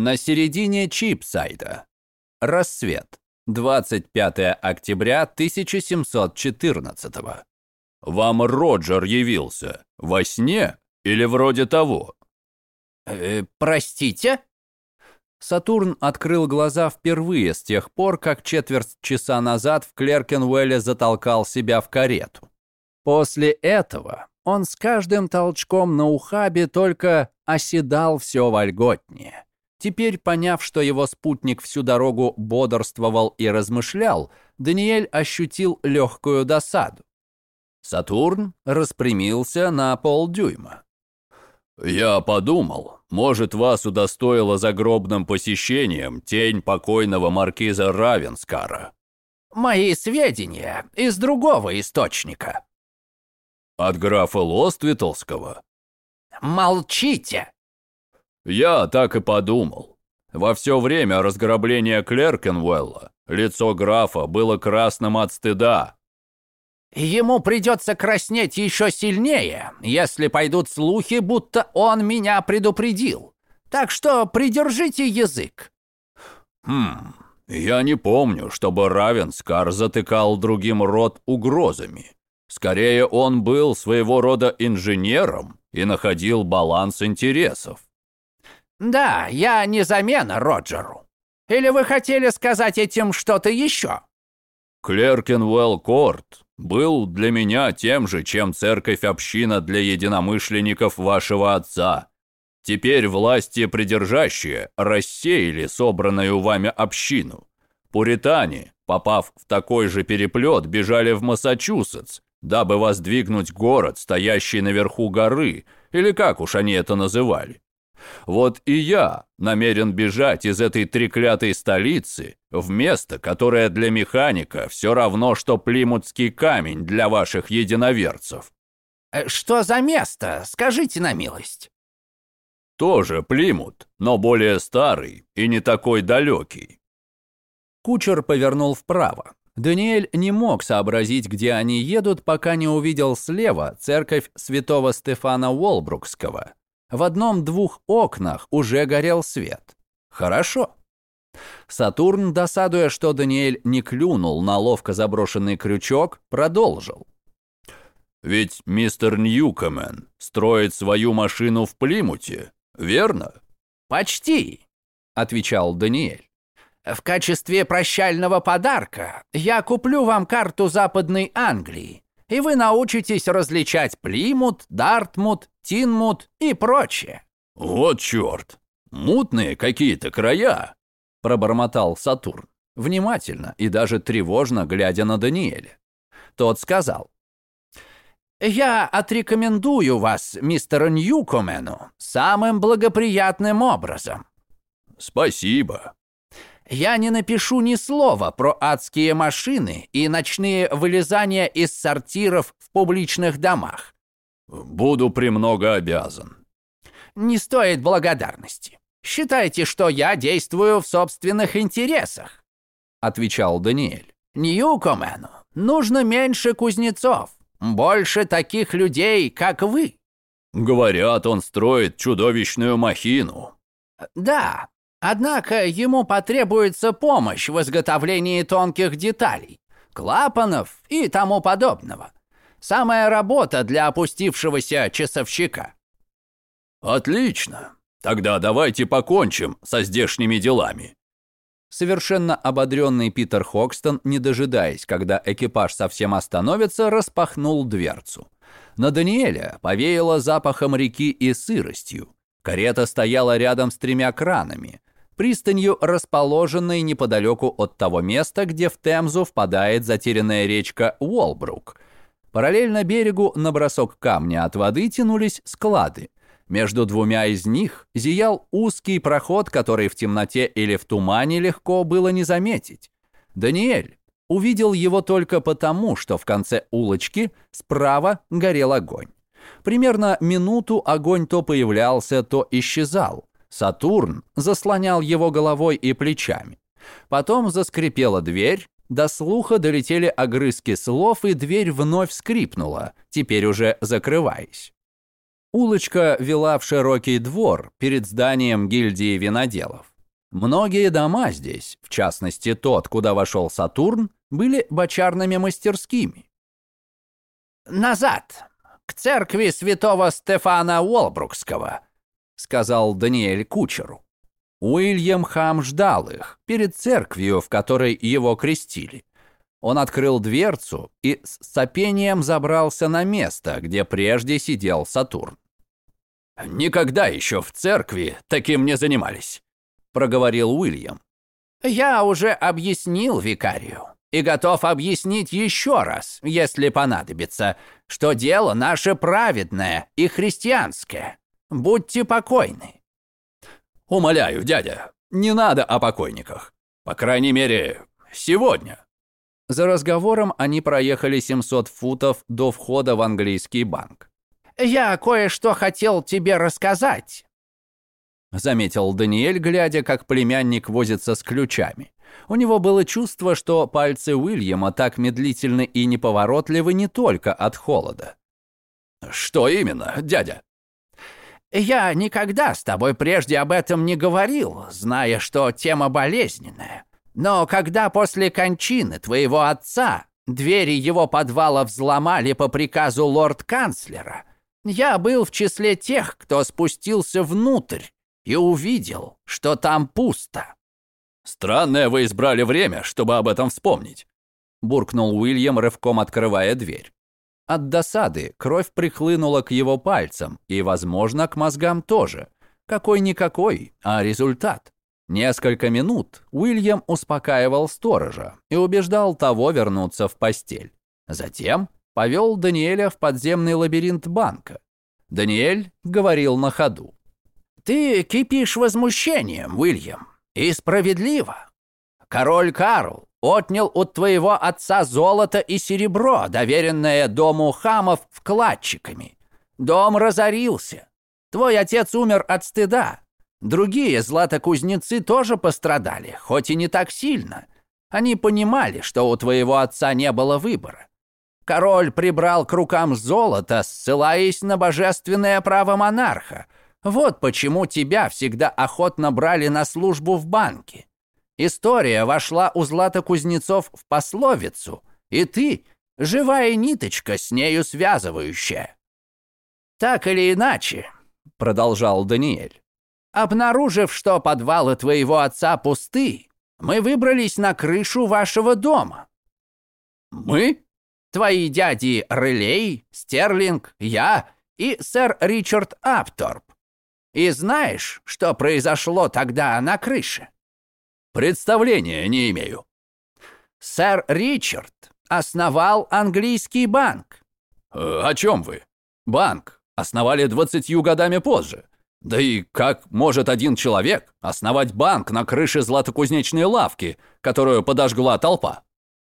На середине Чипсайда. Рассвет. 25 октября 1714 Вам Роджер явился. Во сне или вроде того? Э, простите? Сатурн открыл глаза впервые с тех пор, как четверть часа назад в Клеркенуэле затолкал себя в карету. После этого он с каждым толчком на ухабе только оседал все вольготнее. Теперь, поняв, что его спутник всю дорогу бодрствовал и размышлял, Даниэль ощутил легкую досаду. Сатурн распрямился на полдюйма. «Я подумал, может, вас удостоило загробным посещением тень покойного маркиза Равенскара». «Мои сведения из другого источника». «От графа Лоствитлского?» «Молчите!» «Я так и подумал. Во все время разграбления Клеркенвелла лицо графа было красным от стыда, Ему придется краснеть еще сильнее, если пойдут слухи, будто он меня предупредил. Так что придержите язык. Хм, я не помню, чтобы Равенскар затыкал другим рот угрозами. Скорее, он был своего рода инженером и находил баланс интересов. Да, я не замена Роджеру. Или вы хотели сказать этим что-то еще? Клеркенвелл Корт был для меня тем же, чем церковь-община для единомышленников вашего отца. Теперь власти придержащие рассеяли собранную вами общину. Пуритане, попав в такой же переплет, бежали в Массачусетс, дабы воздвигнуть город, стоящий наверху горы, или как уж они это называли. Вот и я намерен бежать из этой треклятой столицы в место, которое для механика все равно, что плимутский камень для ваших единоверцев. Э, что за место? Скажите на милость. Тоже Плимут, но более старый и не такой далекий. Кучер повернул вправо. Даниэль не мог сообразить, где они едут, пока не увидел слева церковь святого Стефана Уолбрукского, в одном-двух окнах уже горел свет. Хорошо. Сатурн, досадуя, что Даниэль не клюнул на ловко заброшенный крючок, продолжил. «Ведь мистер Ньюкомен строит свою машину в Плимуте, верно?» «Почти», — отвечал Даниэль. «В качестве прощального подарка я куплю вам карту Западной Англии и вы научитесь различать Плимут, Дартмут, Тинмут и прочее». «Вот черт! Мутные какие-то края!» – пробормотал Сатурн, внимательно и даже тревожно глядя на Даниэля. Тот сказал, «Я отрекомендую вас мистеру Ньюкомену самым благоприятным образом». «Спасибо», я не напишу ни слова про адские машины и ночные вылезания из сортиров в публичных домах. Буду премного обязан. Не стоит благодарности. Считайте, что я действую в собственных интересах, отвечал Даниэль. Ньюкомену нужно меньше кузнецов, больше таких людей, как вы. Говорят, он строит чудовищную махину. Да, Однако ему потребуется помощь в изготовлении тонких деталей, клапанов и тому подобного. Самая работа для опустившегося часовщика. Отлично. Тогда давайте покончим со здешними делами. Совершенно ободренный Питер Хокстон, не дожидаясь, когда экипаж совсем остановится, распахнул дверцу. На Даниэля повеяло запахом реки и сыростью. Карета стояла рядом с тремя кранами пристанью, расположенной неподалеку от того места, где в Темзу впадает затерянная речка Уолбрук. Параллельно берегу на бросок камня от воды тянулись склады. Между двумя из них зиял узкий проход, который в темноте или в тумане легко было не заметить. Даниэль увидел его только потому, что в конце улочки справа горел огонь. Примерно минуту огонь то появлялся, то исчезал. Сатурн заслонял его головой и плечами. Потом заскрипела дверь, до слуха долетели огрызки слов, и дверь вновь скрипнула, теперь уже закрываясь. Улочка вела в широкий двор перед зданием гильдии виноделов. Многие дома здесь, в частности тот, куда вошел Сатурн, были бочарными мастерскими. «Назад, к церкви святого Стефана Уолбрукского», сказал Даниэль кучеру. Уильям Хам ждал их перед церковью, в которой его крестили. Он открыл дверцу и с сопением забрался на место, где прежде сидел Сатурн. «Никогда еще в церкви таким не занимались», — проговорил Уильям. «Я уже объяснил викарию и готов объяснить еще раз, если понадобится, что дело наше праведное и христианское. Будьте покойны». «Умоляю, дядя, не надо о покойниках. По крайней мере, сегодня». За разговором они проехали 700 футов до входа в английский банк. «Я кое-что хотел тебе рассказать», — заметил Даниэль, глядя, как племянник возится с ключами. У него было чувство, что пальцы Уильяма так медлительны и неповоротливы не только от холода. «Что именно, дядя?» «Я никогда с тобой прежде об этом не говорил, зная, что тема болезненная. Но когда после кончины твоего отца двери его подвала взломали по приказу лорд-канцлера, я был в числе тех, кто спустился внутрь и увидел, что там пусто». «Странное вы избрали время, чтобы об этом вспомнить», буркнул Уильям, рывком открывая дверь. От досады кровь прихлынула к его пальцам и, возможно, к мозгам тоже. Какой-никакой, а результат. Несколько минут Уильям успокаивал сторожа и убеждал того вернуться в постель. Затем повел Даниэля в подземный лабиринт банка. Даниэль говорил на ходу. «Ты кипишь возмущением, Уильям, и справедливо. Король Карл отнял у твоего отца золото и серебро, доверенное дому хамов вкладчиками. Дом разорился. Твой отец умер от стыда. Другие златокузнецы тоже пострадали, хоть и не так сильно. Они понимали, что у твоего отца не было выбора. Король прибрал к рукам золото, ссылаясь на божественное право монарха. Вот почему тебя всегда охотно брали на службу в банке. История вошла у златокузнецов в пословицу, и ты — живая ниточка, с нею связывающая. «Так или иначе», — продолжал Даниэль, «обнаружив, что подвалы твоего отца пусты, мы выбрались на крышу вашего дома». «Мы?» «Твои дяди Релей, Стерлинг, я и сэр Ричард Апторп. И знаешь, что произошло тогда на крыше?» Представления не имею. Сэр Ричард основал английский банк. Э, о чем вы? Банк основали двадцатью годами позже. Да и как может один человек основать банк на крыше златокузнечной лавки, которую подожгла толпа?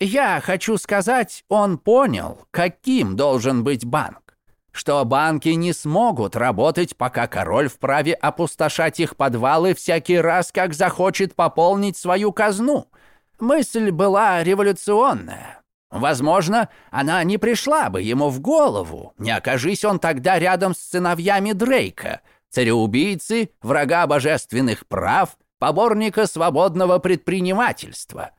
Я хочу сказать, он понял, каким должен быть банк что банки не смогут работать, пока король вправе опустошать их подвалы всякий раз, как захочет пополнить свою казну. Мысль была революционная. Возможно, она не пришла бы ему в голову, не окажись он тогда рядом с сыновьями Дрейка, цареубийцы, врага божественных прав, поборника свободного предпринимательства.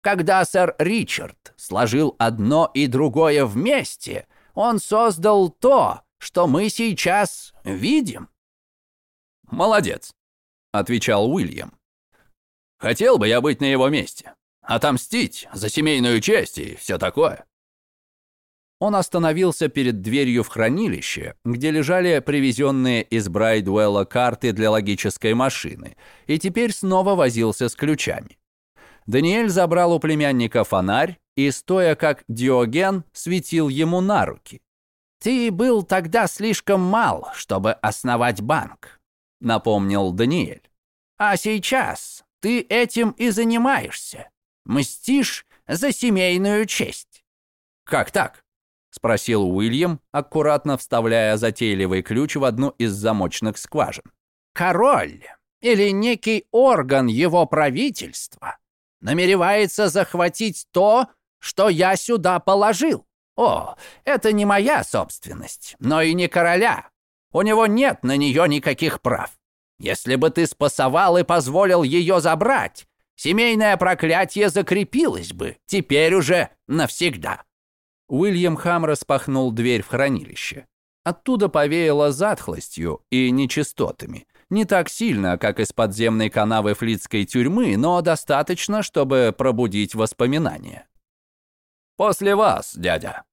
Когда сэр Ричард сложил одно и другое вместе – он создал то, что мы сейчас видим». «Молодец», — отвечал Уильям. «Хотел бы я быть на его месте. Отомстить за семейную честь и все такое». Он остановился перед дверью в хранилище, где лежали привезенные из Брайдуэлла карты для логической машины, и теперь снова возился с ключами. Даниэль забрал у племянника фонарь и, стоя как Диоген, светил ему на руки. «Ты был тогда слишком мал, чтобы основать банк», — напомнил Даниэль. «А сейчас ты этим и занимаешься. Мстишь за семейную честь». «Как так?» — спросил Уильям, аккуратно вставляя затейливый ключ в одну из замочных скважин. «Король или некий орган его правительства намеревается захватить то, что я сюда положил. О, это не моя собственность, но и не короля. У него нет на нее никаких прав. Если бы ты спасовал и позволил ее забрать, семейное проклятие закрепилось бы, теперь уже навсегда». Уильям Хам распахнул дверь в хранилище. Оттуда повеяло затхлостью и нечистотами. Не так сильно, как из подземной канавы флицкой тюрьмы, но достаточно, чтобы пробудить воспоминания. «После вас, дядя».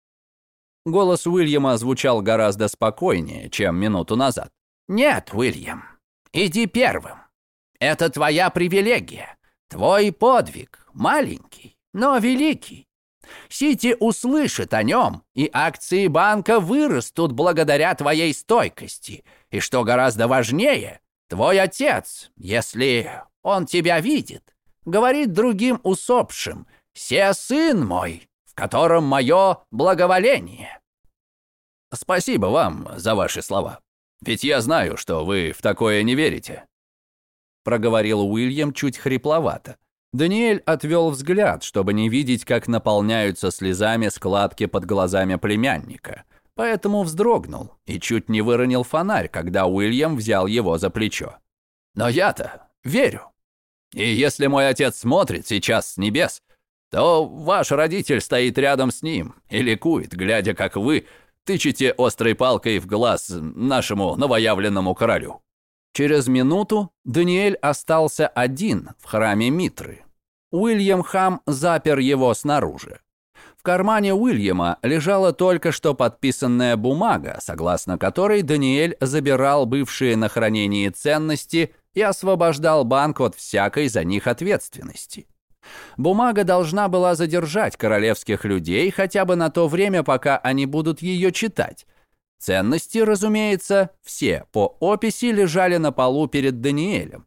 Голос Уильяма звучал гораздо спокойнее, чем минуту назад. «Нет, Уильям, иди первым. Это твоя привилегия, твой подвиг, маленький, но великий. Сити услышит о нем, и акции банка вырастут благодаря твоей стойкости. И что гораздо важнее, твой отец, если он тебя видит, говорит другим усопшим, «Се сын мой, в котором мое благоволение». Спасибо вам за ваши слова. Ведь я знаю, что вы в такое не верите. Проговорил Уильям чуть хрипловато. Даниэль отвел взгляд, чтобы не видеть, как наполняются слезами складки под глазами племянника. Поэтому вздрогнул и чуть не выронил фонарь, когда Уильям взял его за плечо. «Но я-то верю. И если мой отец смотрит сейчас с небес, то ваш родитель стоит рядом с ним и ликует, глядя, как вы тычете острой палкой в глаз нашему новоявленному королю». Через минуту Даниэль остался один в храме Митры. Уильям Хам запер его снаружи. В кармане Уильяма лежала только что подписанная бумага, согласно которой Даниэль забирал бывшие на хранении ценности и освобождал банк от всякой за них ответственности. Бумага должна была задержать королевских людей хотя бы на то время, пока они будут ее читать, Ценности, разумеется, все по описи лежали на полу перед Даниэлем.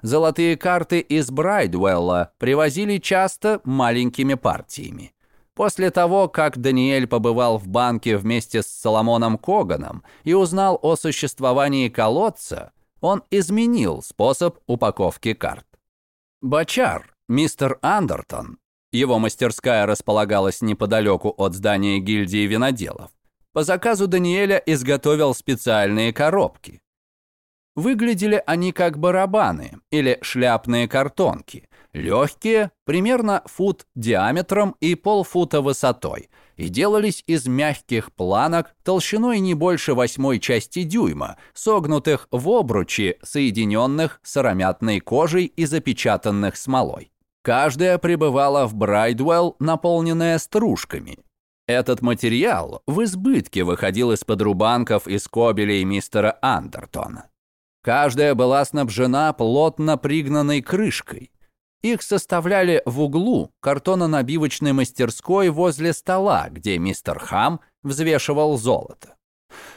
Золотые карты из Брайдвелла привозили часто маленькими партиями. После того, как Даниэль побывал в банке вместе с Соломоном Коганом и узнал о существовании колодца, он изменил способ упаковки карт. Бачар, мистер Андертон, его мастерская располагалась неподалеку от здания гильдии виноделов, по заказу Даниэля изготовил специальные коробки. Выглядели они как барабаны или шляпные картонки, легкие, примерно фут диаметром и полфута высотой, и делались из мягких планок толщиной не больше восьмой части дюйма, согнутых в обручи, соединенных с кожей и запечатанных смолой. Каждая пребывала в Брайдвелл, наполненная стружками, этот материал в избытке выходил из-под рубанков и скобелей мистера Андертона. Каждая была снабжена плотно пригнанной крышкой. Их составляли в углу картононабивочной мастерской возле стола, где мистер Хам взвешивал золото.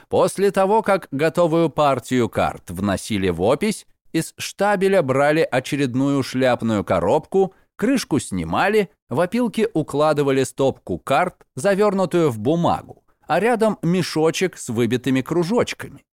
После того, как готовую партию карт вносили в опись, из штабеля брали очередную шляпную коробку Крышку снимали, в опилки укладывали стопку карт, завернутую в бумагу, а рядом мешочек с выбитыми кружочками.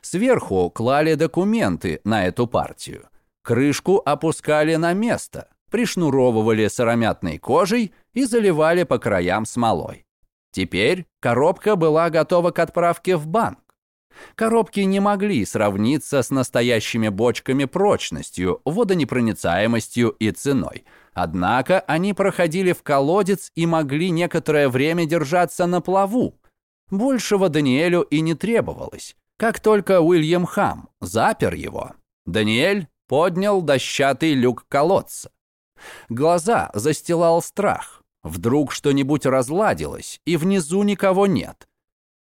Сверху клали документы на эту партию. Крышку опускали на место, пришнуровывали сыромятной кожей и заливали по краям смолой. Теперь коробка была готова к отправке в банк. Коробки не могли сравниться с настоящими бочками прочностью, водонепроницаемостью и ценой. Однако они проходили в колодец и могли некоторое время держаться на плаву. Большего Даниэлю и не требовалось. Как только Уильям Хам запер его, Даниэль поднял дощатый люк колодца. Глаза застилал страх. Вдруг что-нибудь разладилось, и внизу никого нет –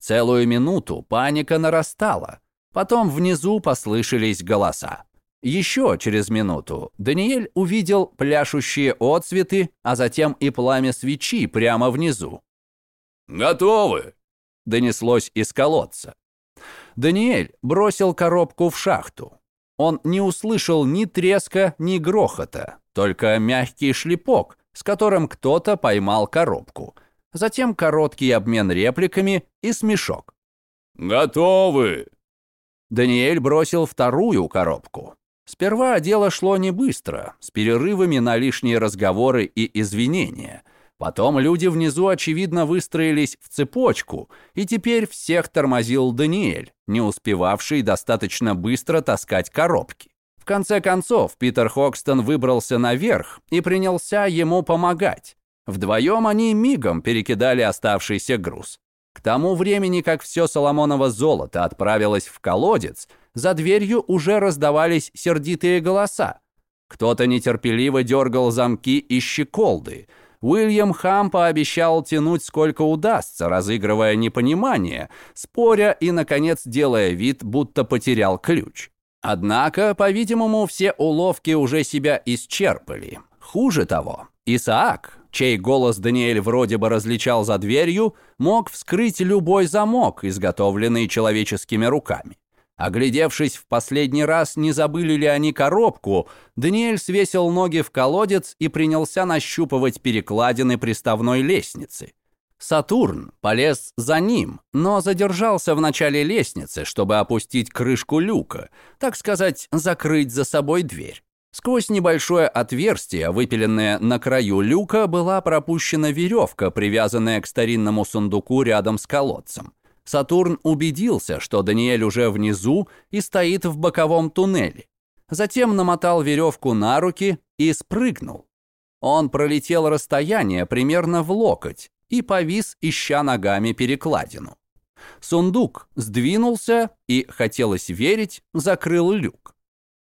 Целую минуту паника нарастала. Потом внизу послышались голоса. Еще через минуту Даниэль увидел пляшущие отцветы, а затем и пламя свечи прямо внизу. «Готовы!» – донеслось из колодца. Даниэль бросил коробку в шахту. Он не услышал ни треска, ни грохота, только мягкий шлепок, с которым кто-то поймал коробку – затем короткий обмен репликами и смешок. «Готовы!» Даниэль бросил вторую коробку. Сперва дело шло не быстро, с перерывами на лишние разговоры и извинения. Потом люди внизу, очевидно, выстроились в цепочку, и теперь всех тормозил Даниэль, не успевавший достаточно быстро таскать коробки. В конце концов, Питер Хокстон выбрался наверх и принялся ему помогать. Вдвоем они мигом перекидали оставшийся груз. К тому времени, как все Соломоново золото отправилось в колодец, за дверью уже раздавались сердитые голоса. Кто-то нетерпеливо дергал замки и щеколды – Уильям Хам пообещал тянуть сколько удастся, разыгрывая непонимание, споря и, наконец, делая вид, будто потерял ключ. Однако, по-видимому, все уловки уже себя исчерпали. Хуже того, Исаак, чей голос Даниэль вроде бы различал за дверью, мог вскрыть любой замок, изготовленный человеческими руками. Оглядевшись в последний раз, не забыли ли они коробку, Даниэль свесил ноги в колодец и принялся нащупывать перекладины приставной лестницы. Сатурн полез за ним, но задержался в начале лестницы, чтобы опустить крышку люка, так сказать, закрыть за собой дверь. Сквозь небольшое отверстие, выпиленное на краю люка, была пропущена веревка, привязанная к старинному сундуку рядом с колодцем. Сатурн убедился, что Даниэль уже внизу и стоит в боковом туннеле. Затем намотал веревку на руки и спрыгнул. Он пролетел расстояние примерно в локоть и повис, ища ногами перекладину. Сундук сдвинулся и, хотелось верить, закрыл люк.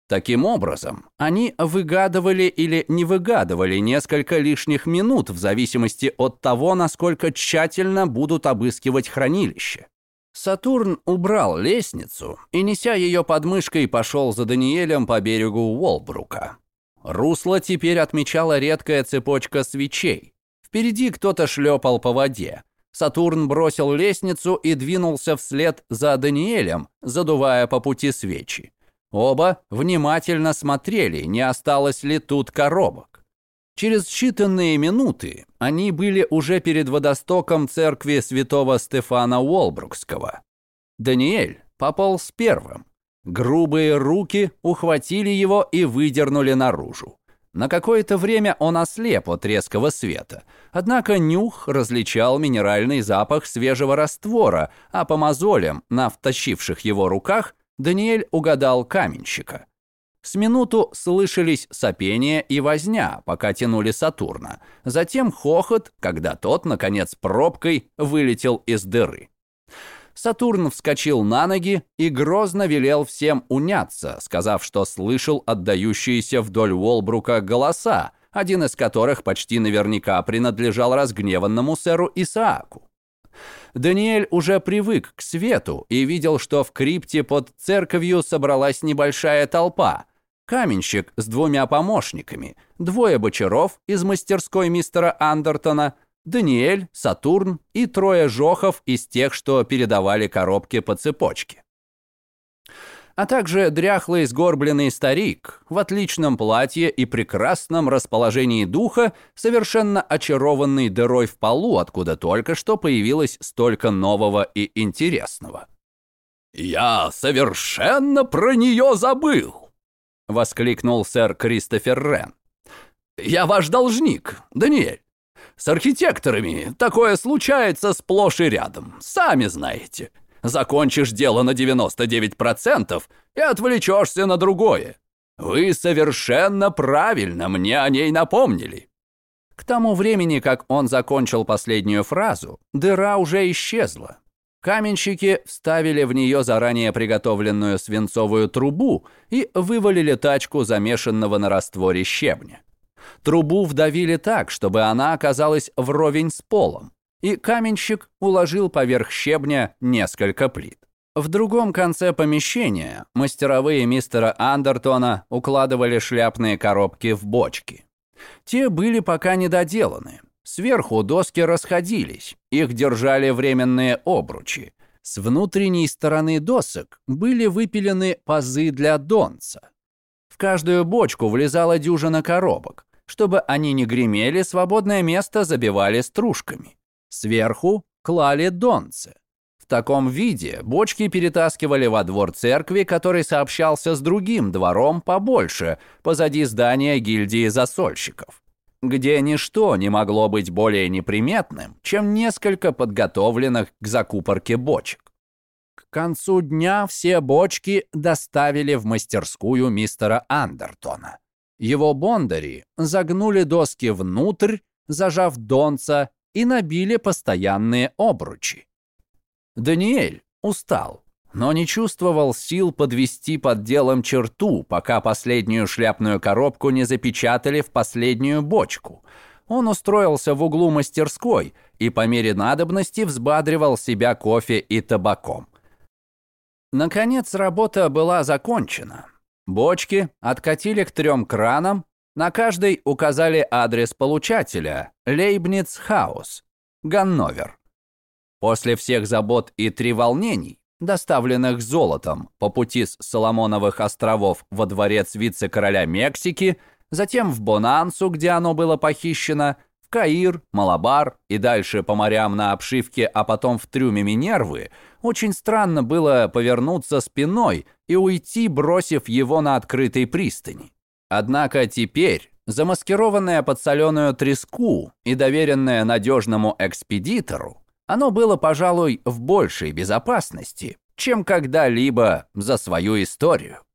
Таким образом, они выгадывали или не выгадывали несколько лишних минут в зависимости от того, насколько тщательно будут обыскивать хранилище. Сатурн убрал лестницу и, неся ее под мышкой, пошел за Даниэлем по берегу Уолбрука. Русло теперь отмечала редкая цепочка свечей. Впереди кто-то шлепал по воде. Сатурн бросил лестницу и двинулся вслед за Даниэлем, задувая по пути свечи. Оба внимательно смотрели, не осталось ли тут коробок. Через считанные минуты они были уже перед водостоком церкви святого Стефана Уолбрукского. Даниэль пополз первым. Грубые руки ухватили его и выдернули наружу. На какое-то время он ослеп от резкого света, однако нюх различал минеральный запах свежего раствора, а по мозолям на втащивших его руках Даниэль угадал каменщика. С минуту слышались сопение и возня, пока тянули Сатурна. Затем хохот, когда тот, наконец, пробкой вылетел из дыры. Сатурн вскочил на ноги и грозно велел всем уняться, сказав, что слышал отдающиеся вдоль Уолбрука голоса, один из которых почти наверняка принадлежал разгневанному сэру Исааку. Даниэль уже привык к свету и видел, что в крипте под церковью собралась небольшая толпа. Каменщик с двумя помощниками, двое бочаров из мастерской мистера Андертона, Даниэль, Сатурн и трое жохов из тех, что передавали коробки по цепочке а также дряхлый сгорбленный старик в отличном платье и прекрасном расположении духа, совершенно очарованный дырой в полу, откуда только что появилось столько нового и интересного. «Я совершенно про нее забыл!» — воскликнул сэр Кристофер Рен. «Я ваш должник, Даниэль. С архитекторами такое случается сплошь и рядом, сами знаете закончишь дело на 99% и отвлечешься на другое. Вы совершенно правильно мне о ней напомнили». К тому времени, как он закончил последнюю фразу, дыра уже исчезла. Каменщики вставили в нее заранее приготовленную свинцовую трубу и вывалили тачку замешанного на растворе щебня. Трубу вдавили так, чтобы она оказалась вровень с полом и каменщик уложил поверх щебня несколько плит. В другом конце помещения мастеровые мистера Андертона укладывали шляпные коробки в бочки. Те были пока недоделаны. Сверху доски расходились, их держали временные обручи. С внутренней стороны досок были выпилены пазы для донца. В каждую бочку влезала дюжина коробок. Чтобы они не гремели, свободное место забивали стружками. Сверху клали донцы. В таком виде бочки перетаскивали во двор церкви, который сообщался с другим двором побольше, позади здания гильдии засольщиков. где ничто не могло быть более неприметным, чем несколько подготовленных к закупорке бочек. К концу дня все бочки доставили в мастерскую мистера Андертона. Его бондари загнули доски внутрь, зажав донца, и набили постоянные обручи. Даниэль устал, но не чувствовал сил подвести под делом черту, пока последнюю шляпную коробку не запечатали в последнюю бочку. Он устроился в углу мастерской и по мере надобности взбадривал себя кофе и табаком. Наконец работа была закончена. Бочки откатили к трем кранам, на каждой указали адрес получателя – Лейбниц Хаус, Ганновер. После всех забот и треволнений, доставленных золотом по пути с Соломоновых островов во дворец вице-короля Мексики, затем в Бонансу, где оно было похищено, в Каир, Малабар и дальше по морям на обшивке, а потом в трюме Минервы, очень странно было повернуться спиной и уйти, бросив его на открытой пристани. Однако теперь, замаскированное под соленую треску и доверенное надежному экспедитору, оно было, пожалуй, в большей безопасности, чем когда-либо за свою историю.